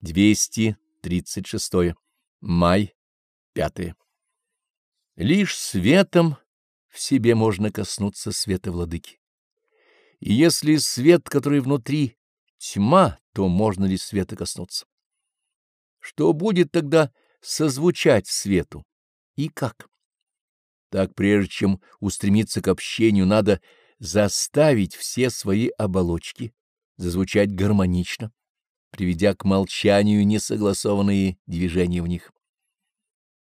236. Май 5. Лишь светом в себе можно коснуться света владыки. И если свет, который внутри, тьма, то можно ли света коснуться? Что будет тогда созвучать свету? И как? Так, прежде чем устремиться к общению, надо заставить все свои оболочки зазвучать гармонично, приведя к молчанию несогласованные движения в них.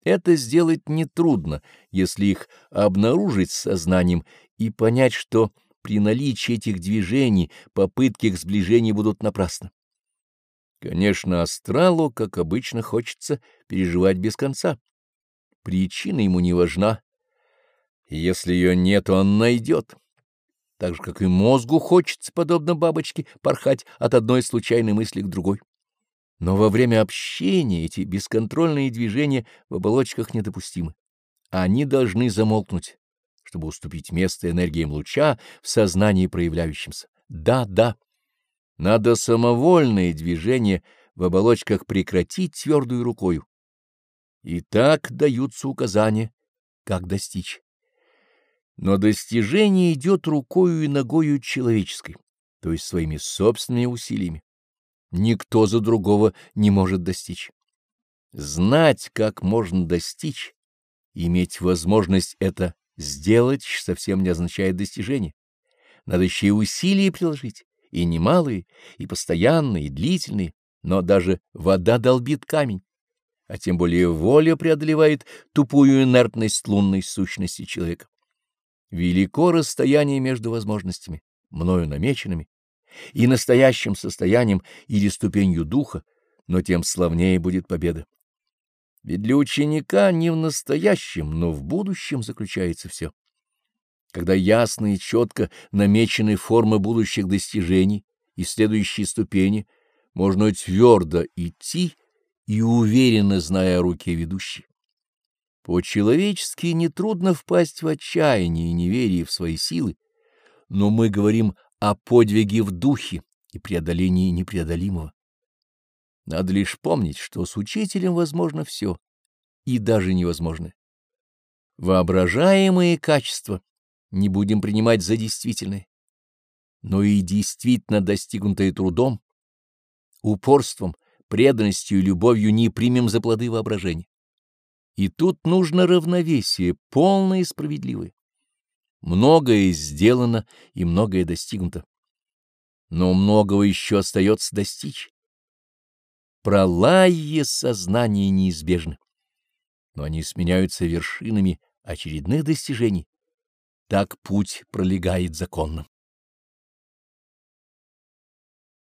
Это сделать нетрудно, если их обнаружить сознанием и понять, что при наличии этих движений попытки к сближению будут напрасны. Конечно, астралу, как обычно, хочется переживать без конца. Причина ему не важна. Если ее нет, он найдет. Так же, как и мозгу хочется, подобно бабочке, порхать от одной случайной мысли к другой. Но во время общения эти бесконтрольные движения в оболочках недопустимы. Они должны замолкнуть, чтобы уступить место энергиям луча в сознании проявляющимся. Да, да, надо самовольные движения в оболочках прекратить твердую рукою. И так даются указания, как достичь. Но достижение идет рукою и ногою человеческой, то есть своими собственными усилиями никто за другого не может достичь. Знать, как можно достичь, иметь возможность это сделать, совсем не означает достижение. Надо еще и усилия приложить, и немалые, и постоянные, и длительные, но даже вода долбит камень, а тем более воля преодолевает тупую инертность лунной сущности человека. Велико расстояние между возможностями, мною намеченными, и настоящим состоянием или ступенью духа, но тем славнее будет победа. Ведь для ученика не в настоящем, но в будущем заключается все. Когда ясно и четко намечены формы будущих достижений и следующие ступени, можно твердо идти и уверенно зная о руке ведущей. По-человечески нетрудно впасть в отчаяние и неверие в свои силы, но мы говорим о подвиге в духе и преодолении непреодолимого. Надо лишь помнить, что с учителем возможно все, и даже невозможно. Воображаемые качества не будем принимать за действительные, но и действительно достигнутые трудом, упорством, преданностью и любовью не примем за плоды воображения. И тут нужно равновесие, полное и справедливое. Многое сделано и многое достигнуто. Но многого еще остается достичь. Пролаи сознания неизбежны, но они сменяются вершинами очередных достижений. Так путь пролегает законно.